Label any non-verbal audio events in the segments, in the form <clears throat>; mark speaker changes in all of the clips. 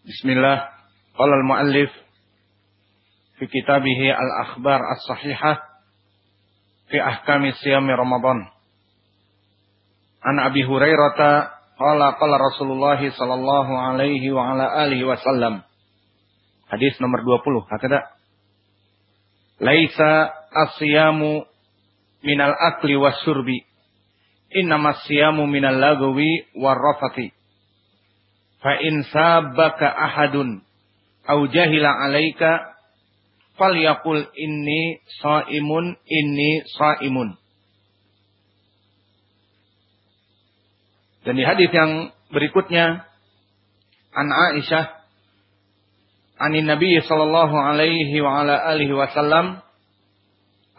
Speaker 1: Bismillah. Qala al-muallif fi kitabih al-akhbar as-sahihah fi ahkami siyam Ramadan. An Abi Hurairah qala qala Rasulullah sallallahu alaihi wa ala alihi wasallam. Hadis nomor 20, hakada. Laisa as-siyamu minal akli was-surbi. Innama as-siyamu minal lagwi war-rafati fa in sabaka ahadun au jahila alaika falyaqul inni shaimun inni shaimun dan di hadis yang berikutnya an Aisyah an Nabi sallallahu alaihi wa ala alihi wasallam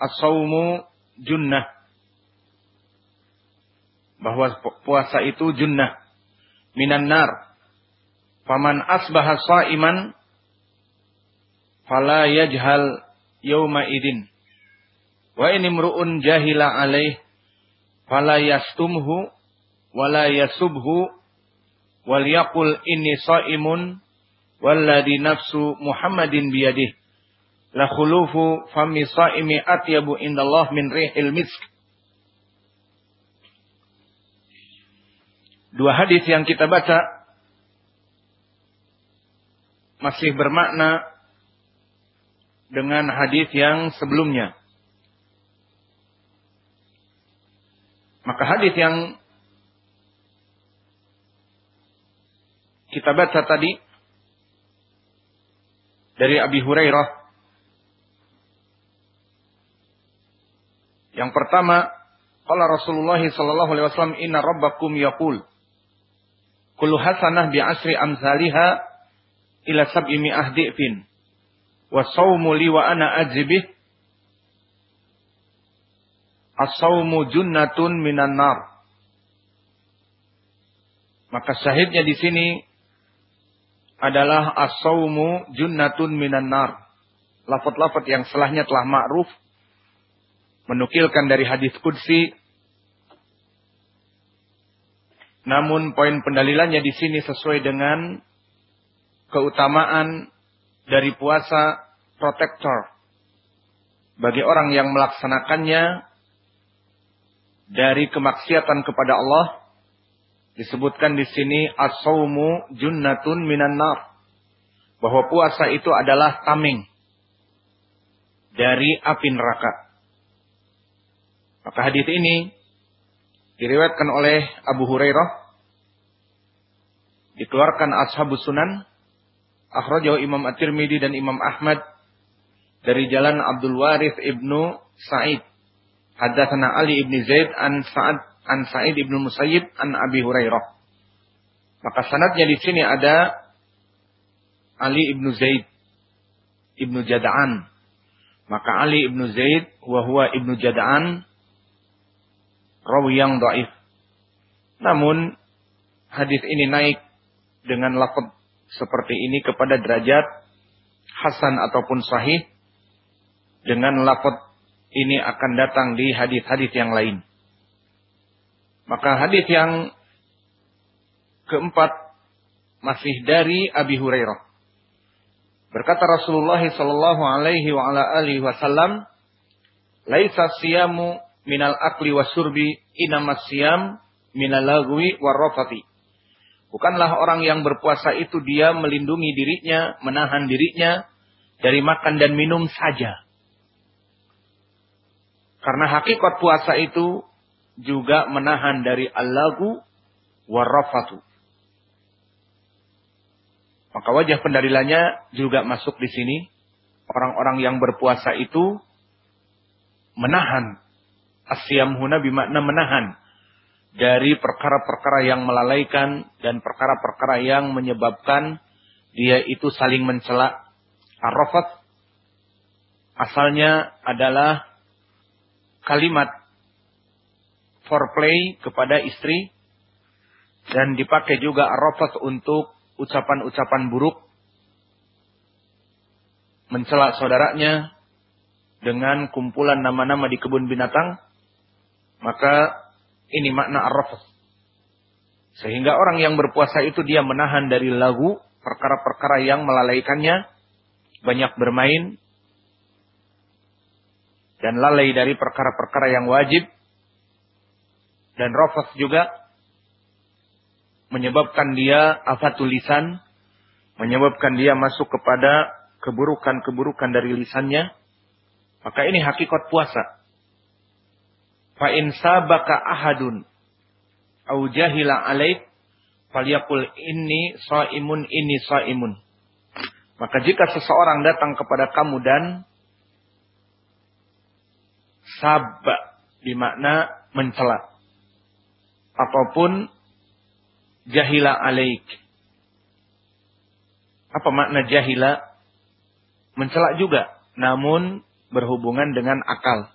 Speaker 1: as-saumu junnah. Bahwa puasa itu junnah minan nar Faman asbaha sa'iman fala yajhal yawma idin. Wa in imru'un jahila alaih fala yastumhu wala yasubhu wal yaqul inni sa'imun walladhi nafsu Muhammadin biyadih la khulufu fami sa'imi atyabu indallah min rihil misk. Dua hadis yang kita baca masih bermakna dengan hadis yang sebelumnya. Maka hadis yang kita baca tadi dari Abi Hurairah yang pertama qala Rasulullah sallallahu alaihi wasallam inna rabbakum yaqul kullu hasanah bi asri amsalha ila sab'i mi'ah di'fin. Wa sawmu li wa ana ajibih. As-sawmu junnatun minan nar. Maka syahidnya di sini adalah as-sawmu junnatun minan nar. Lafat-lafat yang selahnya telah ma'ruf menukilkan dari hadis qudsi namun poin pendalilannya di sini sesuai dengan keutamaan dari puasa protektor bagi orang yang melaksanakannya dari kemaksiatan kepada Allah disebutkan di sini as-saumu junnatun minan nar bahwa puasa itu adalah tameng dari api neraka. Maka hadis ini diriwayatkan oleh Abu Hurairah dikeluarkan ashabus sunan Akhrajahu Imam At-Tirmidzi dan Imam Ahmad dari jalan Abdul Warith ibnu Sa'id. Hadatsana Ali ibnu Zaid an Sa'ad an Sa'id ibnu Musayyib an Abi Hurairah. Maka sanadnya di sini ada Ali ibnu Zaid ibnu Jada'an. Maka Ali ibnu Zaid wa huwa ibnu Jada'an rawi yang dhaif. Namun hadis ini naik dengan lafaz seperti ini kepada derajat hasan ataupun sahih dengan lafaz ini akan datang di hadis-hadis yang lain. Maka hadis yang keempat masih dari Abi Hurairah. Berkata Rasulullah sallallahu alaihi wa ala alihi wasallam, "Laisa siyamu minal akli wasurbi, inamas siyam minal lagwi warrafati." Bukanlah orang yang berpuasa itu dia melindungi dirinya, menahan dirinya dari makan dan minum saja. Karena hakikat puasa itu juga menahan dari al-lagu warrafatu. Maka wajah pendalilannya juga masuk di sini. Orang-orang yang berpuasa itu menahan. Asyam huna bimakna menahan dari perkara-perkara yang melalaikan dan perkara-perkara yang menyebabkan dia itu saling mencela. Arafat asalnya adalah kalimat foreplay kepada istri dan dipakai juga arafat untuk ucapan-ucapan buruk mencela saudaranya dengan kumpulan nama-nama di kebun binatang maka ini makna ar Sehingga orang yang berpuasa itu dia menahan dari lagu perkara-perkara yang melalaikannya, banyak bermain, dan lalai dari perkara-perkara yang wajib, dan rofas juga menyebabkan dia afatul lisan, menyebabkan dia masuk kepada keburukan-keburukan dari lisannya, maka ini hakikat puasa. Fa in sabaka ahadun au jahila alaik falyakul inni shaimun inni shaimun. Maka jika seseorang datang kepada kamu dan sabba bermakna mencela ataupun jahila alaik. Apa makna jahila? Mencela juga, namun berhubungan dengan akal.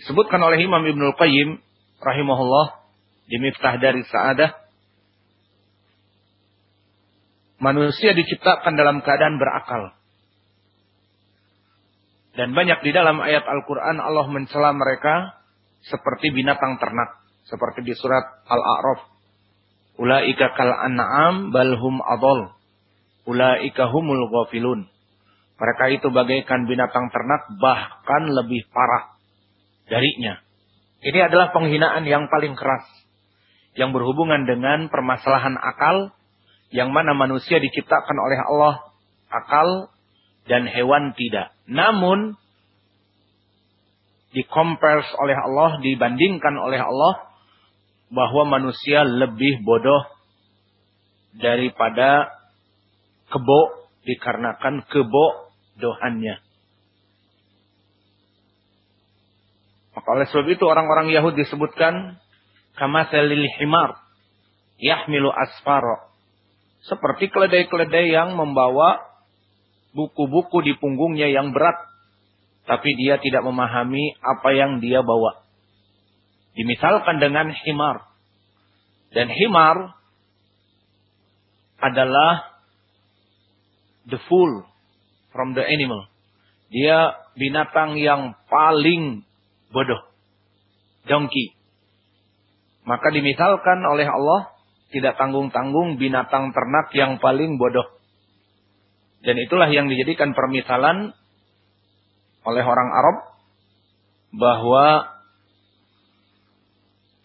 Speaker 1: Disebutkan oleh Imam Ibnul Qayyim rahimahullah di Miftah dari Sa'adah manusia diciptakan dalam keadaan berakal. Dan banyak di dalam ayat Al-Quran Allah mencela mereka seperti binatang ternak. Seperti di surat Al-A'raf. Ula'ika kal an'am balhum adol. Ula'ika humul ghafilun. Mereka itu bagaikan binatang ternak bahkan lebih parah darinya. Ini adalah penghinaan yang paling keras. Yang berhubungan dengan permasalahan akal. Yang mana manusia diciptakan oleh Allah akal dan hewan tidak. Namun dikompers oleh Allah, dibandingkan oleh Allah bahwa manusia lebih bodoh daripada kebo dikarenakan kebo Maka oleh sebab itu orang-orang Yahudi disebutkan kama selil himar yahmilu asfaro. Seperti keledai-keledai yang membawa buku-buku di punggungnya yang berat. Tapi dia tidak memahami apa yang dia bawa. Dimisalkan dengan himar. Dan himar adalah the fool from the animal. Dia binatang yang paling bodoh. Donkey. Maka dimisalkan oleh Allah tidak tanggung-tanggung binatang ternak yang paling bodoh. Dan itulah yang dijadikan permisalan oleh orang Arab bahwa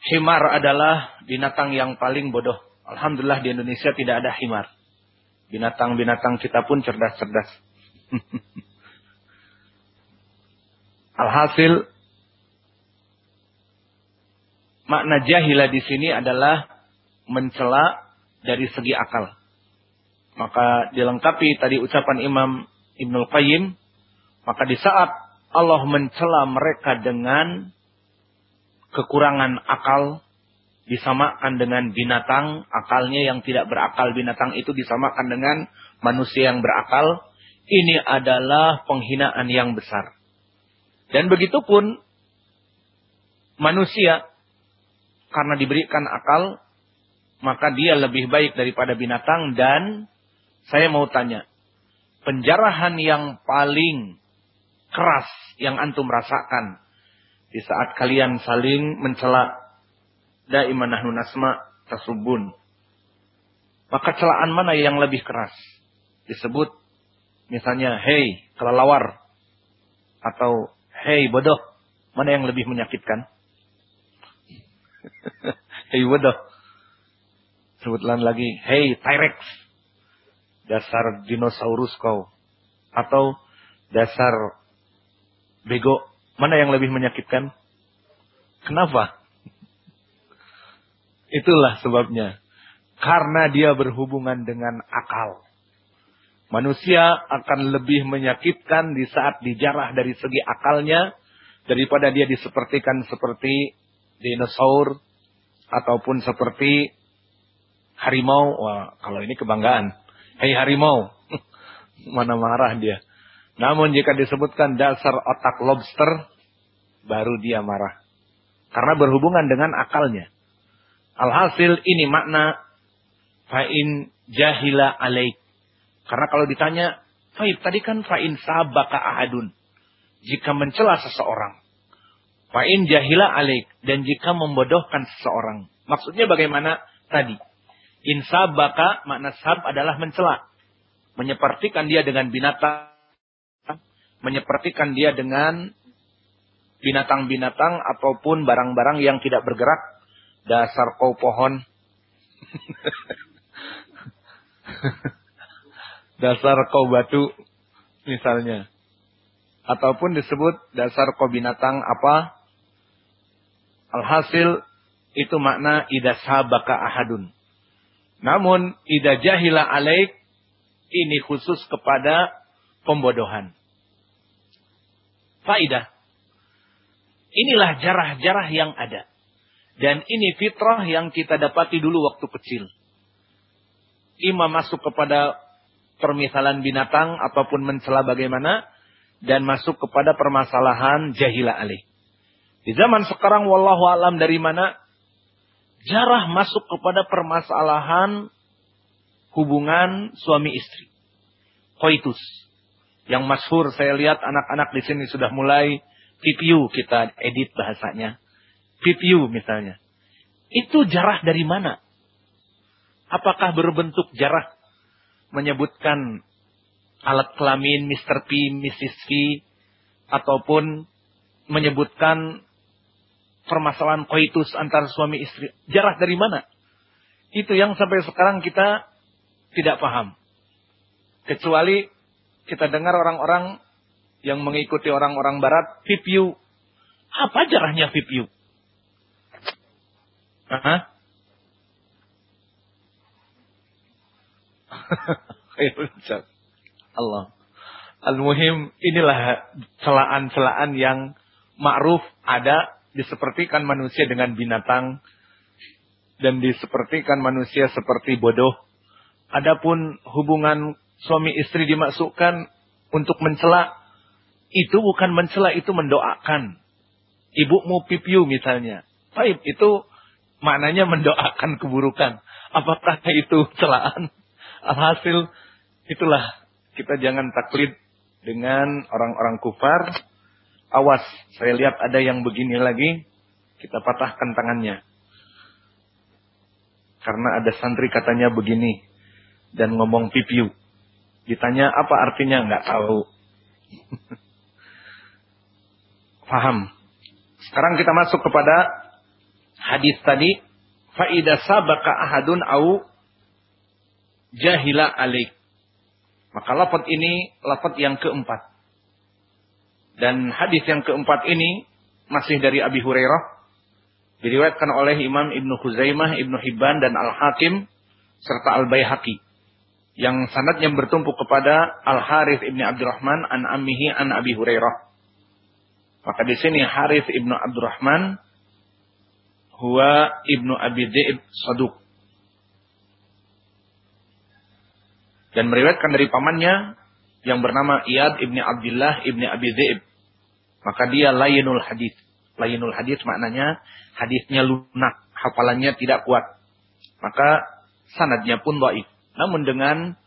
Speaker 1: himar adalah binatang yang paling bodoh. Alhamdulillah di Indonesia tidak ada himar. Binatang-binatang kita pun cerdas-cerdas. <laughs> Alhasil makna jahila di sini adalah mencela dari segi akal. Maka dilengkapi tadi ucapan Imam Ibnul Qayyim, maka di saat Allah mencela mereka dengan kekurangan akal, disamakan dengan binatang, akalnya yang tidak berakal binatang itu disamakan dengan manusia yang berakal, ini adalah penghinaan yang besar. Dan begitu pun manusia karena diberikan akal, maka dia lebih baik daripada binatang dan saya mau tanya, penjarahan yang paling keras yang antum rasakan di saat kalian saling mencela daiman nahnu nasma tasubun. Maka celaan mana yang lebih keras? Disebut misalnya hey kelelawar atau hey bodoh. Mana yang lebih menyakitkan? <laughs> Hei wadah. Sebutlah lagi, hei T-Rex. Dasar dinosaurus kau. Atau dasar bego. Mana yang lebih menyakitkan? Kenapa? <laughs> Itulah sebabnya. Karena dia berhubungan dengan akal. Manusia akan lebih menyakitkan di saat dijarah dari segi akalnya daripada dia disepertikan seperti dinosaur ataupun seperti harimau. Wah, kalau ini kebanggaan. Hei harimau. <laughs> Mana marah dia. Namun jika disebutkan dasar otak lobster, baru dia marah. Karena berhubungan dengan akalnya. Alhasil ini makna fa'in jahila alaik. Karena kalau ditanya, Faib, tadi kan fa'in sabaka ahadun. Jika mencela seseorang. Fa'in jahila alik. Dan jika membodohkan seseorang. Maksudnya bagaimana tadi? Insabaka makna sab adalah mencela. Menyepertikan dia dengan binatang. Menyepertikan dia dengan binatang-binatang ataupun barang-barang yang tidak bergerak. Dasar kau pohon. <laughs> dasar kau batu misalnya. Ataupun disebut dasar kau binatang apa. Alhasil itu makna idasabaka ahadun. Namun ida jahila alaik ini khusus kepada pembodohan. Faidah. Inilah jarah-jarah yang ada. Dan ini fitrah yang kita dapati dulu waktu kecil. Imam masuk kepada permisalan binatang ataupun mencela bagaimana. Dan masuk kepada permasalahan jahila alaih. Di zaman sekarang wallahu alam dari mana jarah masuk kepada permasalahan hubungan suami istri. Koitus. Yang masyhur saya lihat anak-anak di sini sudah mulai PPU kita edit bahasanya. PPU misalnya. Itu jarah dari mana? Apakah berbentuk jarah menyebutkan alat kelamin Mr. P, Mrs. P, ataupun menyebutkan permasalahan koitus antar suami istri. Jarah dari mana? Itu yang sampai sekarang kita tidak paham. Kecuali kita dengar orang-orang yang mengikuti orang-orang barat, VPU. Apa jarahnya VPU? <laughs> Allah. Al-Muhim, inilah celaan-celaan yang ma'ruf ada disepertikan manusia dengan binatang dan disepertikan manusia seperti bodoh. Adapun hubungan suami istri dimasukkan untuk mencela, itu bukan mencela, itu mendoakan. Ibumu pipiu misalnya. Baik, itu maknanya mendoakan keburukan. Apakah itu celaan? Alhasil, itulah kita jangan taklid dengan orang-orang kufar Awas, saya lihat ada yang begini lagi, kita patahkan tangannya. Karena ada santri katanya begini dan ngomong pipiu. Ditanya apa artinya nggak tahu. <laughs> Faham. Sekarang kita masuk kepada hadis tadi. Faidah sabaka ahadun au jahila alik. Maka lafad ini lafad yang keempat. Dan hadis yang keempat ini masih dari Abi Hurairah. Diriwayatkan oleh Imam Ibnu Khuzaimah, Ibnu Hibban dan Al-Hakim serta Al-Baihaqi. Yang sanadnya bertumpu kepada Al-Harith Ibnu Abdurrahman an Ammihi an Abi Hurairah. Maka di sini Harith Ibnu Abdurrahman huwa Ibnu Abi Dhi'ib Saduk. Dan meriwayatkan dari pamannya yang bernama Iyad Ibni Abdullah Ibni Abi Dhi'ib. Maka dia layinul hadis. Layinul hadis maknanya hadisnya lunak, hafalannya tidak kuat. Maka sanadnya pun dhaif. Namun dengan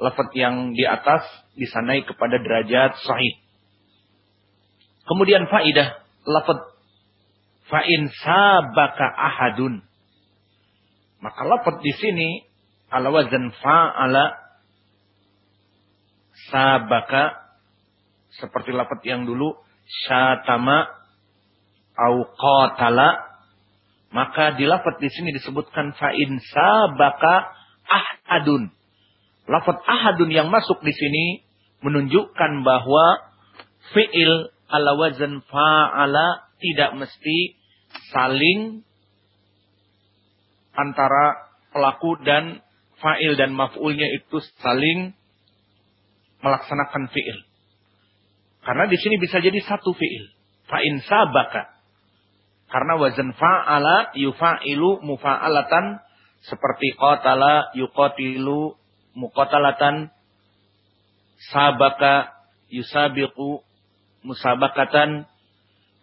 Speaker 1: lafaz yang di atas bisa naik kepada derajat sahih. Kemudian faidah lafaz fa'in sabaka ahadun. Maka lafaz di sini ala wazan fa'ala sabaka seperti lafaz yang dulu syatama au qatala maka di lafaz di sini disebutkan fa'in sabaka ahadun. Lafaz ahadun yang masuk di sini menunjukkan bahwa fi'il ala wazan fa'ala tidak mesti saling antara pelaku dan fa'il dan maf'ulnya itu saling melaksanakan fi'il. Karena di sini bisa jadi satu fiil. Fa'in sabaka. Karena wazan fa'ala yufa'ilu mufa'alatan seperti qatala yuqatilu muqatalatan sabaka yusabiqu musabakatan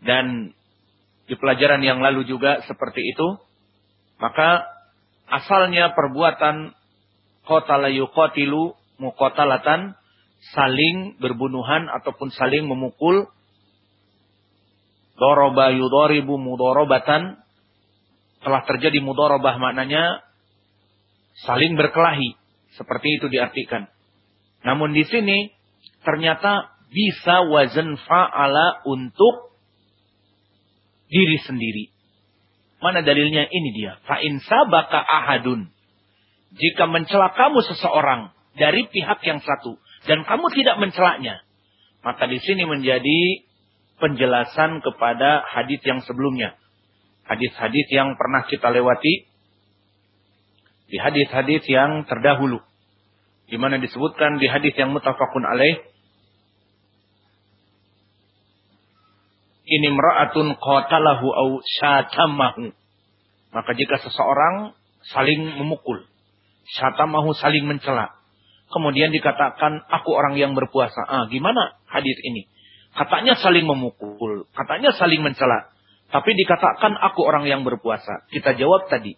Speaker 1: dan di pelajaran yang lalu juga seperti itu maka asalnya perbuatan qatala yuqatilu muqatalatan saling berbunuhan ataupun saling memukul. Doroba yudoribu mudorobatan. Telah terjadi mudorobah maknanya saling berkelahi. Seperti itu diartikan. Namun di sini ternyata bisa wazan fa'ala untuk diri sendiri. Mana dalilnya? Ini dia. Fa'in sabaka ahadun. Jika mencela kamu seseorang dari pihak yang satu. Dan kamu tidak mencelaknya. Maka di sini menjadi penjelasan kepada hadis yang sebelumnya. Hadis-hadis yang pernah kita lewati. Di hadis-hadis yang terdahulu. Di mana disebutkan di hadis yang mutafakun alaih ini meraatun qatalahu au syatamahu. Maka jika seseorang saling memukul, syatamahu saling mencela. Kemudian dikatakan aku orang yang berpuasa. Ah, gimana hadis ini? Katanya saling memukul, katanya saling mencela. Tapi dikatakan aku orang yang berpuasa. Kita jawab tadi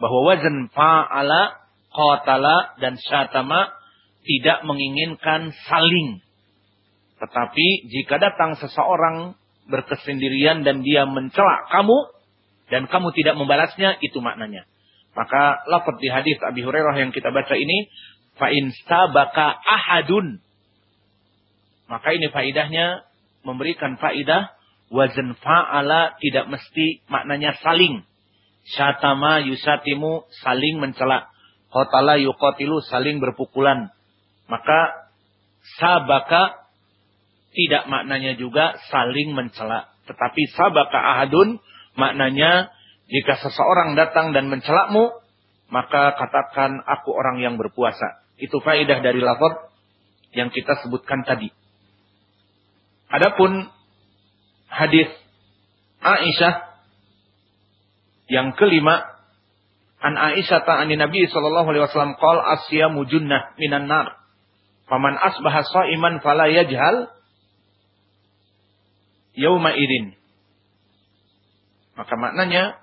Speaker 1: bahwa wazan fa'ala, qatala dan syatama tidak menginginkan saling. Tetapi jika datang seseorang berkesendirian dan dia mencela kamu dan kamu tidak membalasnya itu maknanya. Maka lafaz di hadis Abi Hurairah yang kita baca ini fa in sabaka ahadun maka ini faidahnya memberikan faidah wazan fa'ala tidak mesti maknanya saling. Syatama yusatimu saling mencela. Qatala yuqatilu saling berpukulan. Maka sabaka tidak maknanya juga saling mencela. Tetapi sabaka ahadun maknanya jika seseorang datang dan mencelakmu, maka katakan aku orang yang berpuasa. Itu faedah dari lafaz yang kita sebutkan tadi. Adapun hadis Aisyah yang kelima an Aisyah ta'ani Nabi sallallahu alaihi wasallam qol asyamu junnah minan nar. Faman asbaha sha'iman fala yajhal yauma idin. Maka maknanya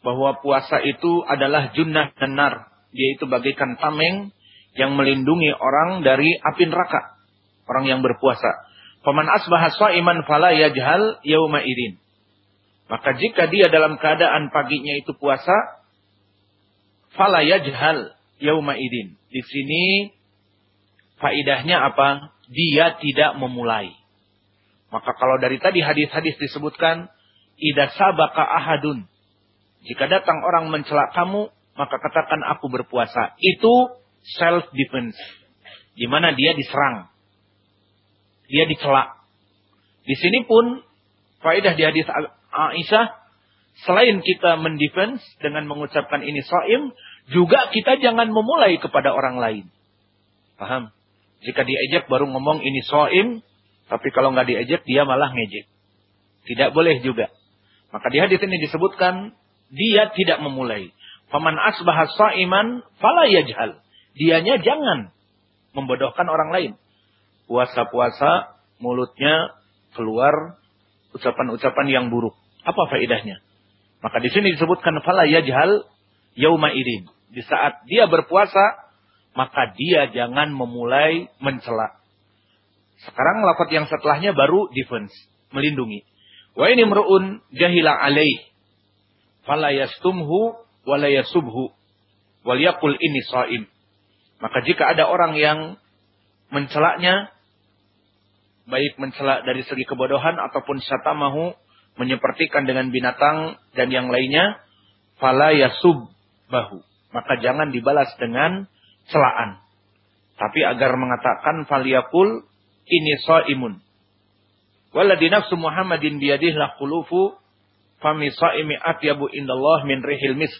Speaker 1: bahwa puasa itu adalah junnah dan nar. Dia itu bagaikan tameng yang melindungi orang dari api neraka. Orang yang berpuasa. Paman asbaha iman fala yajhal yauma idin. Maka jika dia dalam keadaan paginya itu puasa, fala yajhal yauma idin. Di sini faidahnya apa? Dia tidak memulai. Maka kalau dari tadi hadis-hadis disebutkan, Ida sabaka ahadun. Jika datang orang mencela kamu, maka katakan aku berpuasa. Itu self defense. Di mana dia diserang. Dia dicela. Di sini pun faedah di hadis Aisyah selain kita mendefense dengan mengucapkan ini soim, juga kita jangan memulai kepada orang lain. Paham? Jika diajak baru ngomong ini soim, tapi kalau nggak diejek, dia malah ngejek. Tidak boleh juga. Maka di hadis ini disebutkan, dia tidak memulai. Faman asbahas sa'iman, fala yajhal. Dianya jangan membodohkan orang lain. Puasa-puasa, mulutnya keluar ucapan-ucapan yang buruk. Apa faedahnya? Maka di sini disebutkan fala yajhal yauma idin. Di saat dia berpuasa, maka dia jangan memulai mencela. Sekarang lafaz yang setelahnya baru defense, melindungi. Wa ini meruun jahila alaih. Fala yastumhu wa la yasubhu. Wal yakul ini saim. Maka jika ada orang yang mencelaknya, baik mencelak dari segi kebodohan ataupun syatamahu, menyepertikan dengan binatang dan yang lainnya, fala yasub bahu. Maka jangan dibalas dengan celaan. Tapi agar mengatakan faliyakul ini imun. Walladhi nafsu Muhammadin biyadih la khulufu fami sa'imi atyabu indallah min rihil misk.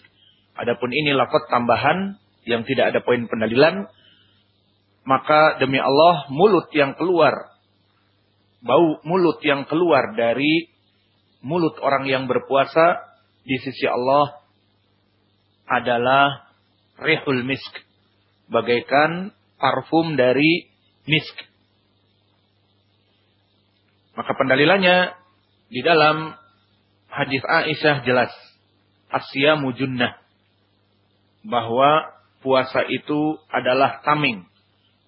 Speaker 1: Adapun ini lafaz tambahan yang tidak ada poin pendalilan. Maka demi Allah mulut yang keluar. Bau mulut yang keluar dari mulut orang yang berpuasa di sisi Allah adalah rihul misk. Bagaikan parfum dari misk. Maka pendalilannya di dalam hadis Aisyah jelas asyamu junnah bahwa puasa itu adalah taming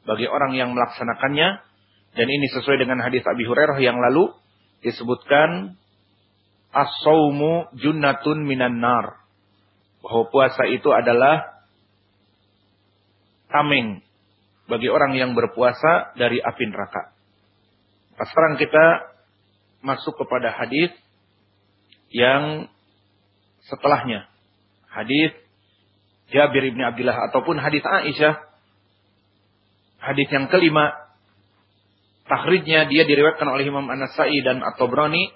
Speaker 1: bagi orang yang melaksanakannya dan ini sesuai dengan hadis Abi Hurairah yang lalu disebutkan as-saumu junnatun minan nar bahwa puasa itu adalah tameng bagi orang yang berpuasa dari api neraka. Sekarang kita masuk kepada hadis yang setelahnya. Hadis Jabir ibn Abdullah ataupun hadis Aisyah. Hadis yang kelima. Tahridnya dia diriwayatkan oleh Imam An-Nasai dan At-Tabrani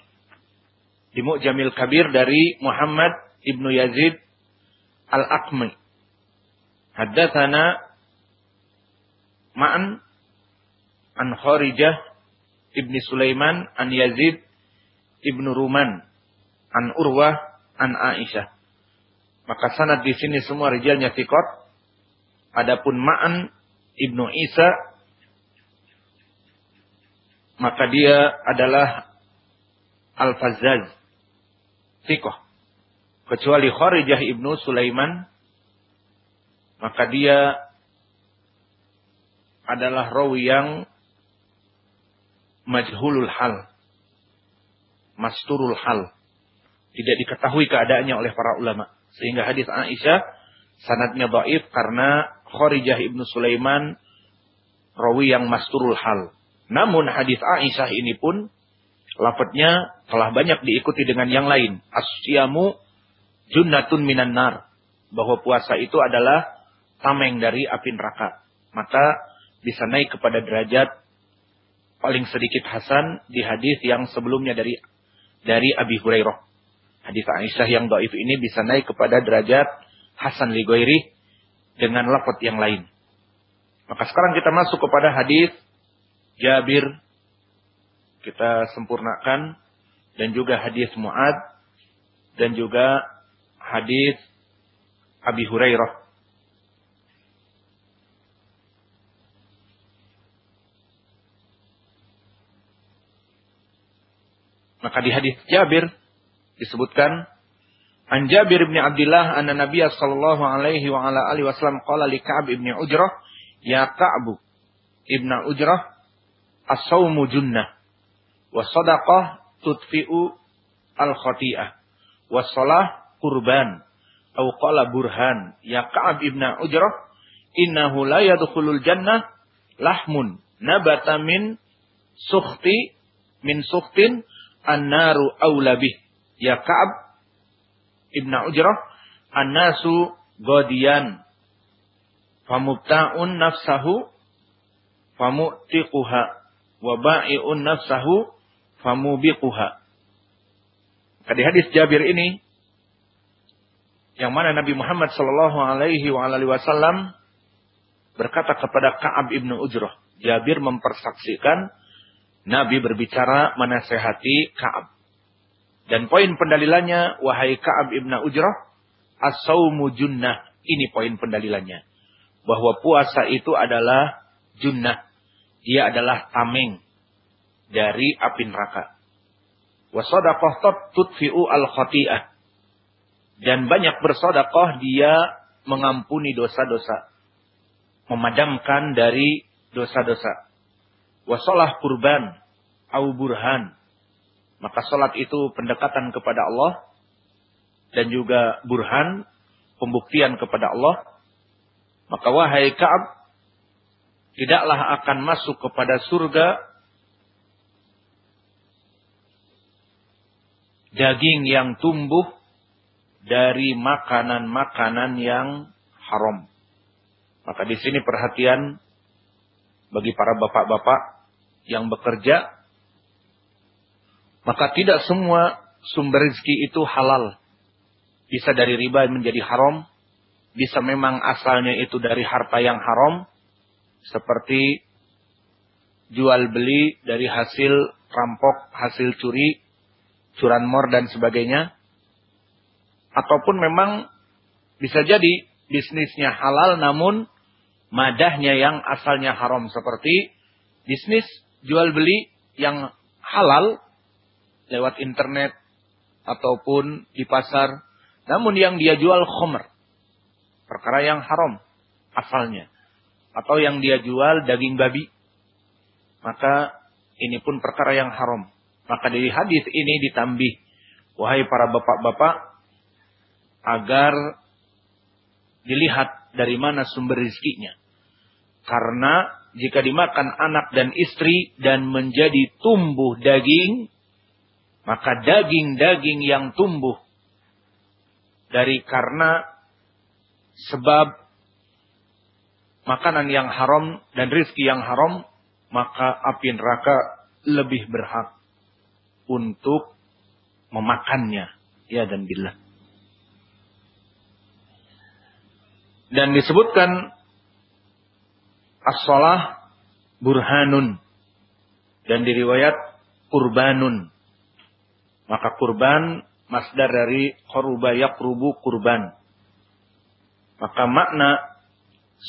Speaker 1: di Mu'jamil Kabir dari Muhammad ibnu Yazid Al-Aqmi. Haddatsana Ma'an an Kharijah ibni Sulaiman an Yazid ibnu Ruman an Urwah an Aisyah. Maka sanad di sini semua rijalnya fikot. Adapun Ma'an Ibnu Isa maka dia adalah Al-Fazzaz. Fikoh. Kecuali Kharijah Ibnu Sulaiman maka dia adalah rawi yang majhulul hal. Masturul hal. Tidak diketahui keadaannya oleh para ulama. Sehingga hadis Aisyah sanadnya dhaif karena Kharijah Ibnu Sulaiman rawi yang masturul hal. Namun hadis Aisyah ini pun lafadznya telah banyak diikuti dengan yang lain. Asyamu junnatun minan nar. Bahwa puasa itu adalah tameng dari api neraka. Maka bisa naik kepada derajat paling sedikit hasan di hadis yang sebelumnya dari dari Abi Hurairah. Hadis Aisyah yang doif ini bisa naik kepada derajat Hasan Ligoiri dengan lafaz yang lain. Maka sekarang kita masuk kepada hadis Jabir kita sempurnakan dan juga hadis Muad dan juga hadis Abi Hurairah. Maka di hadis Jabir disebutkan An Jabir bin Abdullah anna Nabiy sallallahu alaihi wa ala alihi wasallam qala li Ka'ab bin Ujrah ya Ka'ab ibn Ujrah as-saumu junnah wa sadaqah tudfi'u al-khati'ah wa salah kurban atau qala burhan. Ya Ka'ab ibn Ujrah innahu la yadkhulul jannah lahmun nabata min sukhti min sukhtin an-naru aula bih ya Ka'ab Ibn Ujrah An-nasu godiyan famubta'un nafsahu famu'tiquha wa ba'i'un nafsahu famubiquha Di hadis Jabir ini yang mana Nabi Muhammad sallallahu alaihi wasallam berkata kepada Ka'ab ibnu Ujrah. Jabir mempersaksikan Nabi berbicara menasehati Ka'ab. Dan poin pendalilannya, wahai Ka'ab ibn Ujrah, as-sawmu junnah. Ini poin pendalilannya. Bahwa puasa itu adalah junnah. Dia adalah tameng dari api neraka. Wasodakoh tutfi'u al-khoti'ah. Dan banyak bersodakoh dia mengampuni dosa-dosa. Memadamkan dari dosa-dosa. Wasolah kurban. Au burhan maka salat itu pendekatan kepada Allah dan juga burhan, pembuktian kepada Allah. Maka wahai Ka'ab, tidaklah akan masuk kepada surga daging yang tumbuh dari makanan-makanan yang haram. Maka di sini perhatian bagi para bapak-bapak yang bekerja maka tidak semua sumber rezeki itu halal. Bisa dari riba menjadi haram. Bisa memang asalnya itu dari harta yang haram. Seperti jual beli dari hasil rampok, hasil curi, curanmor dan sebagainya. Ataupun memang bisa jadi bisnisnya halal namun madahnya yang asalnya haram. Seperti bisnis jual beli yang halal lewat internet ataupun di pasar. Namun yang dia jual khomer. Perkara yang haram asalnya. Atau yang dia jual daging babi. Maka ini pun perkara yang haram. Maka dari hadis ini ditambih. Wahai para bapak-bapak. Agar dilihat dari mana sumber rizkinya. Karena jika dimakan anak dan istri dan menjadi tumbuh daging, maka daging-daging yang tumbuh dari karena sebab makanan yang haram dan rizki yang haram, maka api neraka lebih berhak untuk memakannya. Ya dan bila. Dan disebutkan as-salah burhanun dan diriwayat kurbanun. Maka kurban masdar dari koruba yakrubu kurban. Maka makna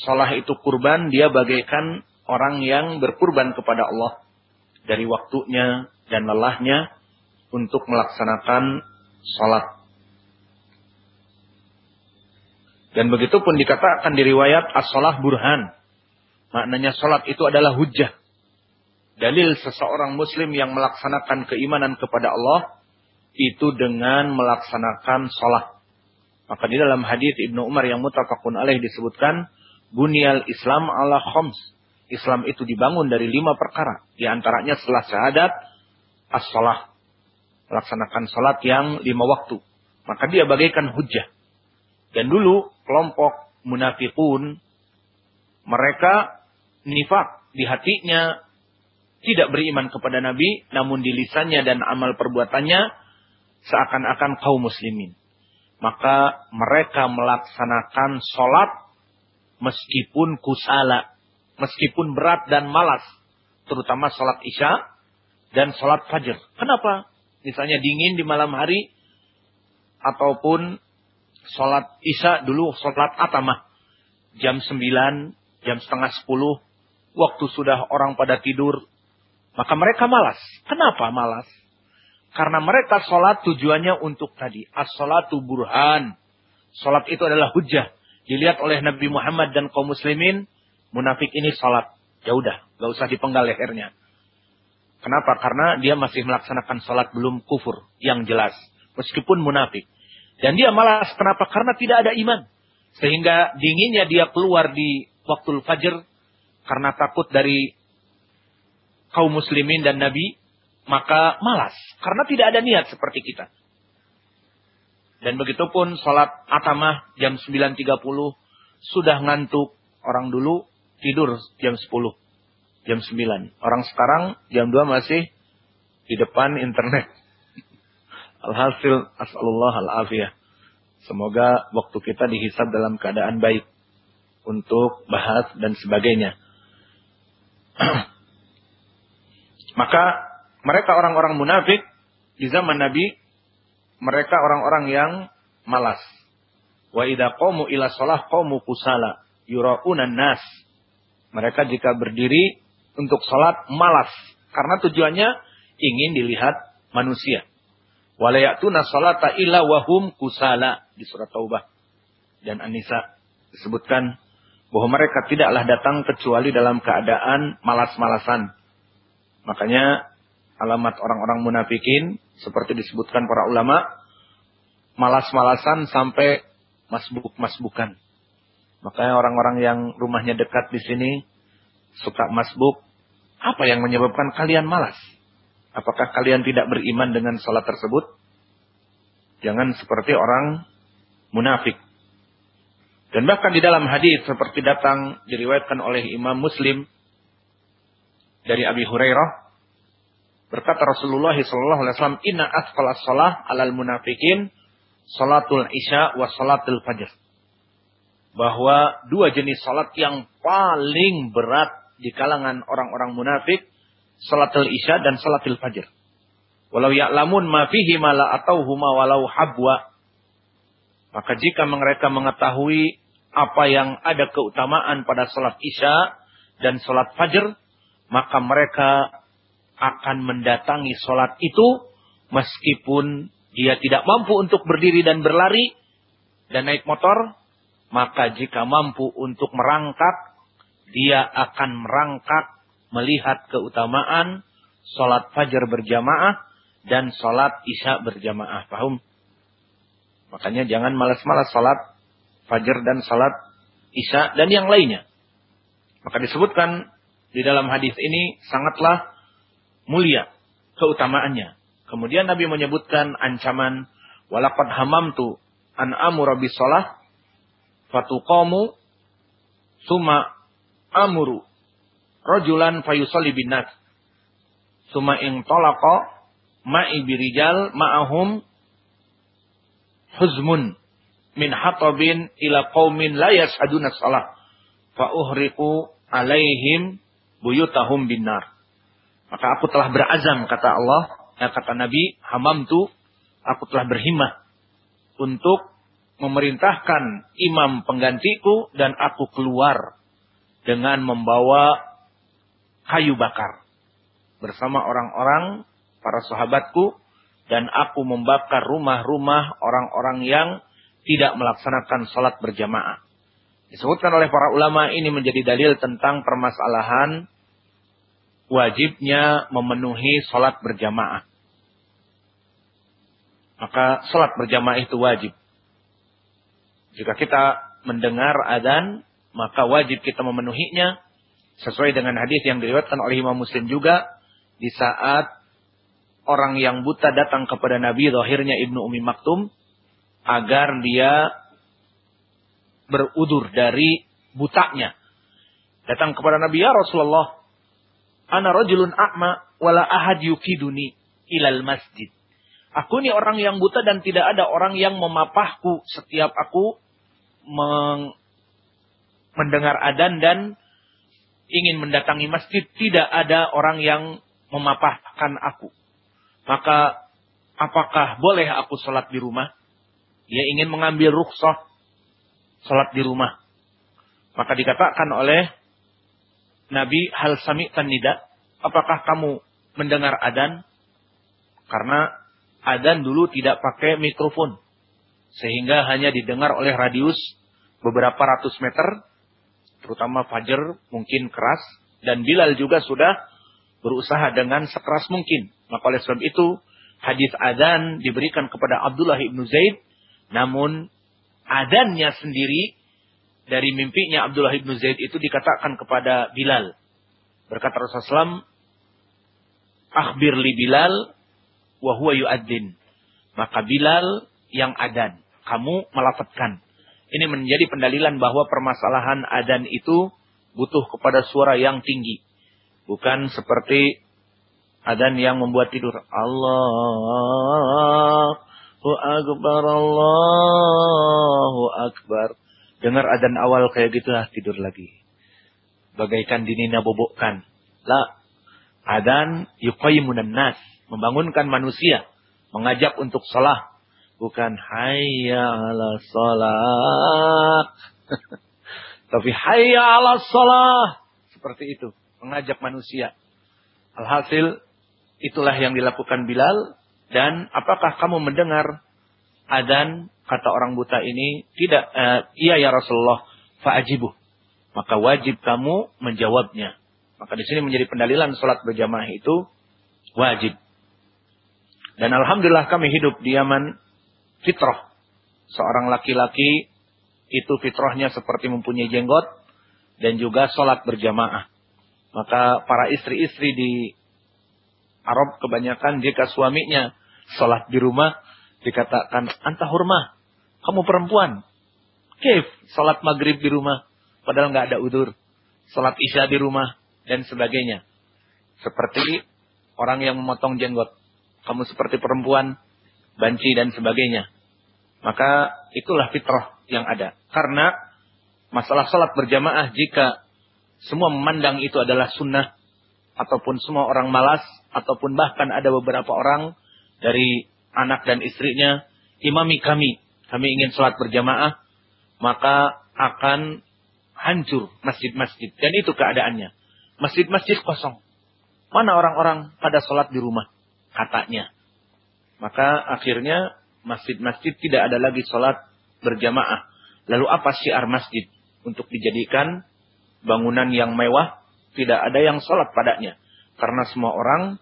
Speaker 1: salah itu kurban dia bagaikan orang yang berkurban kepada Allah dari waktunya dan lelahnya untuk melaksanakan salat. Dan begitu pun dikatakan di riwayat as-salah burhan. Maknanya salat itu adalah hujah. Dalil seseorang muslim yang melaksanakan keimanan kepada Allah itu dengan melaksanakan salat. Maka di dalam hadis Ibnu Umar yang mutafakun alaih disebutkan bunyal Islam ala khams. Islam itu dibangun dari lima perkara. Di antaranya setelah syahadat as-salah. Melaksanakan salat yang lima waktu. Maka dia bagaikan hujah. Dan dulu kelompok munafikun mereka nifak di hatinya tidak beriman kepada Nabi, namun di lisannya dan amal perbuatannya seakan-akan kaum muslimin. Maka mereka melaksanakan sholat meskipun kusala, meskipun berat dan malas. Terutama sholat isya dan sholat fajar. Kenapa? Misalnya dingin di malam hari, ataupun sholat isya dulu sholat atamah. Jam 9, jam setengah 10, waktu sudah orang pada tidur, maka mereka malas. Kenapa malas? Karena mereka sholat tujuannya untuk tadi. As-sholatu burhan. Sholat itu adalah hujah. Dilihat oleh Nabi Muhammad dan kaum muslimin, munafik ini sholat. Ya udah, gak usah dipenggal lehernya. Kenapa? Karena dia masih melaksanakan sholat belum kufur yang jelas. Meskipun munafik. Dan dia malas. Kenapa? Karena tidak ada iman. Sehingga dinginnya dia keluar di waktu fajar karena takut dari kaum muslimin dan nabi, maka malas karena tidak ada niat seperti kita. Dan begitu pun sholat atamah jam 9.30 sudah ngantuk orang dulu tidur jam 10, jam 9. Orang sekarang jam 2 masih di depan internet. <laughs> Alhasil asalullah al-afiyah. Semoga waktu kita dihisab dalam keadaan baik untuk bahas dan sebagainya. <clears throat> Maka mereka orang-orang munafik di zaman Nabi, mereka orang-orang yang malas. Wa idza qamu ila shalah qamu kusala yuraunan nas. Mereka jika berdiri untuk salat malas karena tujuannya ingin dilihat manusia. Walayatuna salata illa wahum kusala di surat Taubah dan An-Nisa disebutkan bahwa mereka tidaklah datang kecuali dalam keadaan malas-malasan. Makanya alamat orang-orang munafikin seperti disebutkan para ulama malas-malasan sampai masbuk-masbukan. Makanya orang-orang yang rumahnya dekat di sini suka masbuk. Apa yang menyebabkan kalian malas? Apakah kalian tidak beriman dengan salat tersebut? Jangan seperti orang munafik. Dan bahkan di dalam hadis seperti datang diriwayatkan oleh Imam Muslim dari Abi Hurairah berkata Rasulullah sallallahu alaihi wasallam inna asqalas shalah alal munafikin salatul isya wa salatul fajr. Bahwa dua jenis salat yang paling berat di kalangan orang-orang munafik salatul isya dan salatul fajr. Walau ya'lamun ma fihi ma la atauhuma walau habwa. Maka jika mereka mengetahui apa yang ada keutamaan pada sholat isya dan sholat fajr, maka mereka akan mendatangi sholat itu meskipun dia tidak mampu untuk berdiri dan berlari dan naik motor, maka jika mampu untuk merangkak, dia akan merangkak melihat keutamaan sholat fajar berjamaah dan sholat isya berjamaah. Paham? Makanya jangan malas-malas salat fajar dan salat isya dan yang lainnya. Maka disebutkan di dalam hadis ini sangatlah mulia keutamaannya. Kemudian Nabi menyebutkan ancaman walaqad hamamtu an amura bisalah fatuqamu suma amuru rajulan fayusalli bin nas suma ing talaqa ma'i birijal ma'ahum huzmun min hatabin ila qaumin la yashaduna salah fa uhriqu alaihim buyutahum binar maka aku telah berazam kata Allah ya kata Nabi hamamtu aku telah berhimah untuk memerintahkan imam penggantiku dan aku keluar dengan membawa kayu bakar bersama orang-orang para sahabatku dan aku membakar rumah-rumah orang-orang yang tidak melaksanakan salat berjamaah. Disebutkan oleh para ulama ini menjadi dalil tentang permasalahan wajibnya memenuhi salat berjamaah. Maka salat berjamaah itu wajib. Jika kita mendengar adzan, maka wajib kita memenuhinya sesuai dengan hadis yang diriwayatkan oleh Imam Muslim juga di saat orang yang buta datang kepada Nabi zahirnya Ibnu Umi Maktum agar dia berudur dari butanya. Datang kepada Nabi ya Rasulullah, ana rajulun a'ma wala ahad yukiduni ilal masjid. Aku ini orang yang buta dan tidak ada orang yang memapahku setiap aku meng mendengar adan dan ingin mendatangi masjid. Tidak ada orang yang memapahkan aku. Maka apakah boleh aku sholat di rumah? Dia ingin mengambil rukhsah sholat di rumah. Maka dikatakan oleh Nabi hal sami nida. Apakah kamu mendengar adan? Karena adan dulu tidak pakai mikrofon. Sehingga hanya didengar oleh radius beberapa ratus meter. Terutama Fajar mungkin keras. Dan Bilal juga sudah berusaha dengan sekeras mungkin. Maka oleh sebab itu, hadis adzan diberikan kepada Abdullah ibnu Zaid, namun adannya sendiri dari mimpinya Abdullah ibnu Zaid itu dikatakan kepada Bilal. Berkata Rasulullah SAW, Akhbir li Bilal, wa huwa yu'addin. Maka Bilal yang adan. Kamu melafatkan. Ini menjadi pendalilan bahwa permasalahan adan itu butuh kepada suara yang tinggi. Bukan seperti adan yang membuat tidur. Allahu Akbar, Allahu Akbar. Dengar adan awal kayak gitu lah tidur lagi. Bagaikan dinina bobokkan. La. Adan yuqayimunan nas. Membangunkan manusia. Mengajak untuk salah. Bukan hayya ala salat. <laughs> Tapi hayya ala salah. Seperti itu mengajak manusia. Alhasil itulah yang dilakukan Bilal dan apakah kamu mendengar adan kata orang buta ini tidak uh, iya ya Rasulullah fa'ajibuh maka wajib kamu menjawabnya. Maka di sini menjadi pendalilan salat berjamaah itu wajib. Dan alhamdulillah kami hidup di Yaman fitrah. Seorang laki-laki itu fitrahnya seperti mempunyai jenggot dan juga salat berjamaah. Maka para istri-istri di Arab kebanyakan jika suaminya sholat di rumah dikatakan anta hurmah, kamu perempuan. Kif, sholat maghrib di rumah, padahal nggak ada udur. Sholat isya di rumah dan sebagainya. Seperti orang yang memotong jenggot. Kamu seperti perempuan, banci dan sebagainya. Maka itulah fitrah yang ada. Karena masalah sholat berjamaah jika semua memandang itu adalah sunnah ataupun semua orang malas ataupun bahkan ada beberapa orang dari anak dan istrinya imami kami. Kami ingin sholat berjamaah maka akan hancur masjid-masjid. Dan itu keadaannya. Masjid-masjid kosong. Mana orang-orang pada sholat di rumah? Katanya. Maka akhirnya masjid-masjid tidak ada lagi sholat berjamaah. Lalu apa syiar masjid? Untuk dijadikan bangunan yang mewah, tidak ada yang sholat padanya. Karena semua orang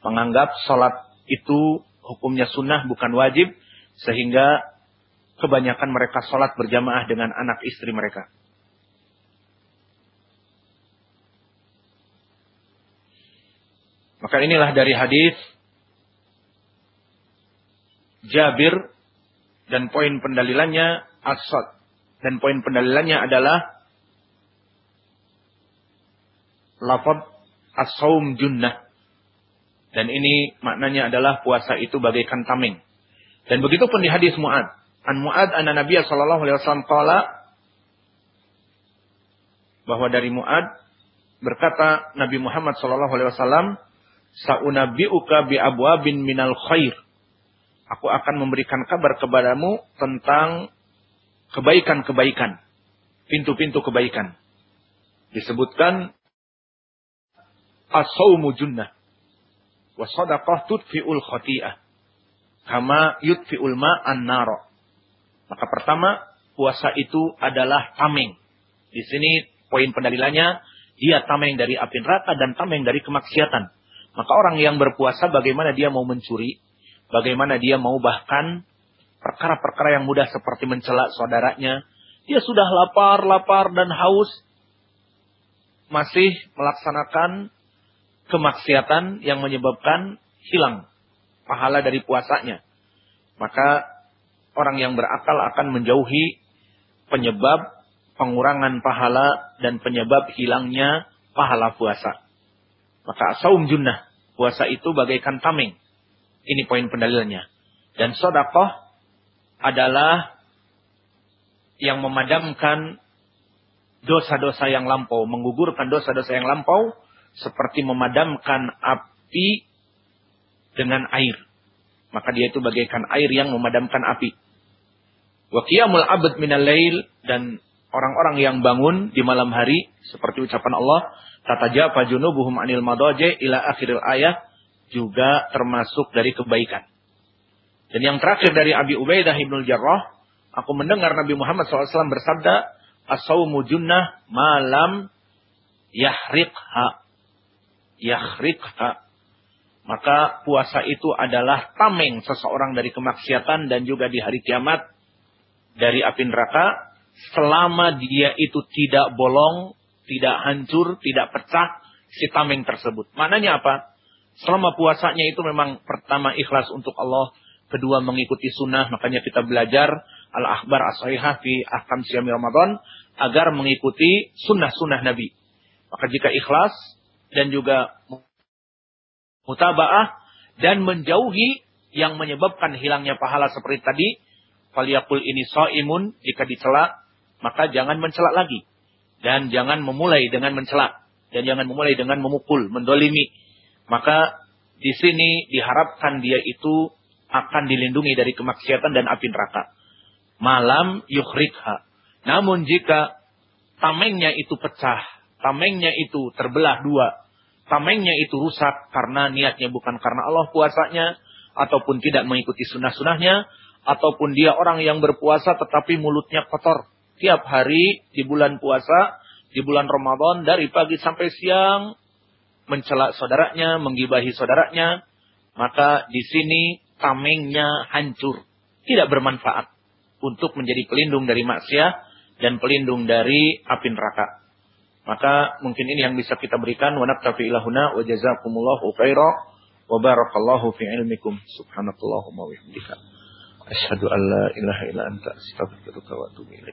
Speaker 1: menganggap sholat itu hukumnya sunnah bukan wajib sehingga kebanyakan mereka sholat berjamaah dengan anak istri mereka. Maka inilah dari hadis Jabir dan poin pendalilannya asad dan poin pendalilannya adalah lafadz as-saum junnah dan ini maknanya adalah puasa itu bagaikan tameng. Dan begitu pun di hadis Mu'ad. An Mu'ad anna Nabiya sallallahu alaihi wasallam qala bahwa dari Mu'ad berkata Nabi Muhammad sallallahu alaihi wasallam saunabiuka bi abwabin minal khair. Aku akan memberikan kabar kepadamu tentang kebaikan-kebaikan, pintu-pintu kebaikan. Disebutkan as-saumu junnah wa sadaqah tudfi'ul khati'ah kama yudfi'ul ma'an naro. Maka pertama, puasa itu adalah tameng. Di sini poin pendalilannya, dia tameng dari api neraka dan tameng dari kemaksiatan. Maka orang yang berpuasa bagaimana dia mau mencuri, bagaimana dia mau bahkan perkara-perkara yang mudah seperti mencela saudaranya. Dia sudah lapar, lapar dan haus. Masih melaksanakan kemaksiatan yang menyebabkan hilang pahala dari puasanya. Maka orang yang berakal akan menjauhi penyebab pengurangan pahala dan penyebab hilangnya pahala puasa. Maka saum junnah. Puasa itu bagaikan tameng. Ini poin pendalilannya. Dan sodakoh adalah yang memadamkan dosa-dosa yang lampau. Menggugurkan dosa-dosa yang lampau. Seperti memadamkan api dengan air. Maka dia itu bagaikan air yang memadamkan api. Wa qiyamul abad minal lail dan orang-orang yang bangun di malam hari seperti ucapan Allah Tatajafa junubuhum anil madaje ila akhiril ayat juga termasuk dari kebaikan. Dan yang terakhir dari Abi Ubaidah ibnul Jarrah, aku mendengar Nabi Muhammad SAW bersabda, As-sawmu junnah malam yahriqha. Yahriqha. Maka puasa itu adalah tameng seseorang dari kemaksiatan dan juga di hari kiamat dari api neraka selama dia itu tidak bolong tidak hancur, tidak pecah si tameng tersebut. Maknanya apa? Selama puasanya itu memang pertama ikhlas untuk Allah, kedua mengikuti sunnah, makanya kita belajar al-akhbar as-sahihah fi ahkam siyami Ramadan agar mengikuti sunnah-sunnah Nabi. Maka jika ikhlas dan juga mutabaah dan menjauhi yang menyebabkan hilangnya pahala seperti tadi, faliyakul ini imun jika dicela, maka jangan mencela lagi. Dan jangan memulai dengan mencela. Dan jangan memulai dengan memukul, mendolimi. Maka di sini diharapkan dia itu akan dilindungi dari kemaksiatan dan api neraka. Malam yukhrikha. Namun jika tamengnya itu pecah, tamengnya itu terbelah dua, tamengnya itu rusak karena niatnya bukan karena Allah puasanya, ataupun tidak mengikuti sunnah-sunnahnya, ataupun dia orang yang berpuasa tetapi mulutnya kotor, tiap hari di bulan puasa, di bulan Ramadan dari pagi sampai siang mencela saudaranya, menggibahi saudaranya, maka di sini tamengnya hancur, tidak bermanfaat untuk menjadi pelindung dari maksiat dan pelindung dari api neraka. Maka mungkin ini yang bisa kita berikan. Wa naktafi ilahuna wa jazakumullahu khaira wa barakallahu fi ilmikum. Subhanakallahumma wa bihamdika. Asyhadu an la ilaha illa anta astaghfiruka wa atubu ilaik